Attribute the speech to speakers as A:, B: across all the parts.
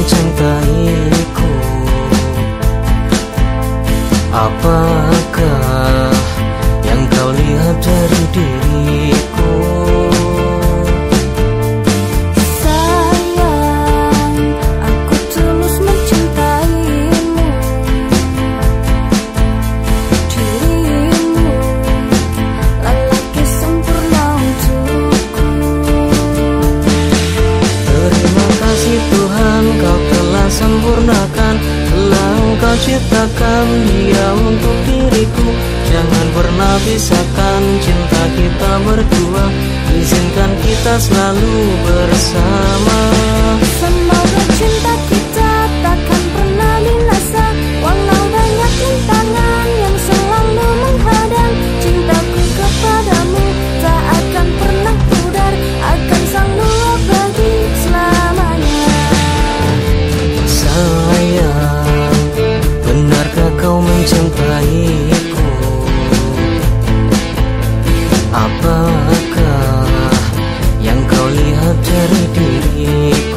A: mencintaiku. Apakah yang kau lihat dari diri ciptakan
B: dia untuk diriku. Jangan pernah pisahkan cinta kita berdua. Izinkan kita selalu bersama. නොලි හතර
A: පිරිත්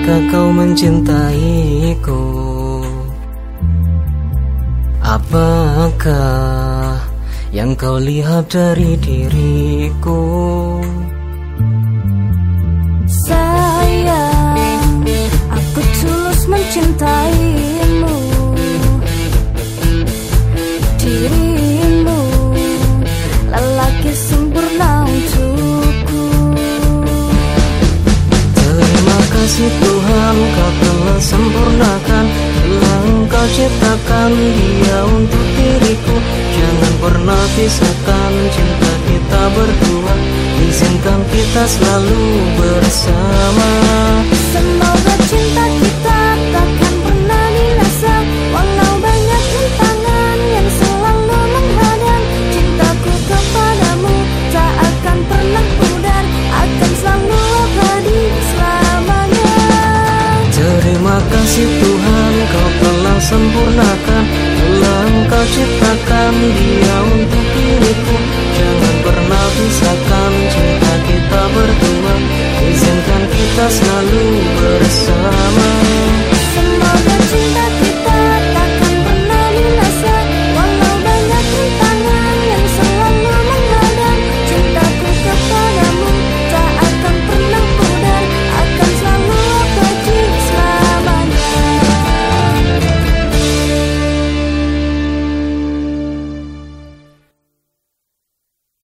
A: benarkah kau mencintaiku? Apakah yang kau lihat dari diriku?
B: Sayang, aku tulus mencintaimu Dirimu,
A: kasih Tuhan kau telah sempurnakan. Telah engkau ciptakan dia untuk diriku. Jangan pernah pisahkan cinta kita berdua. Izinkan kita selalu bersama.
B: Semoga cinta kita sempurnakan Telah engkau ciptakan dia untuk diriku. Jangan pernah
A: pisahkan cinta kita berdua. Izinkan kita selalu bersama.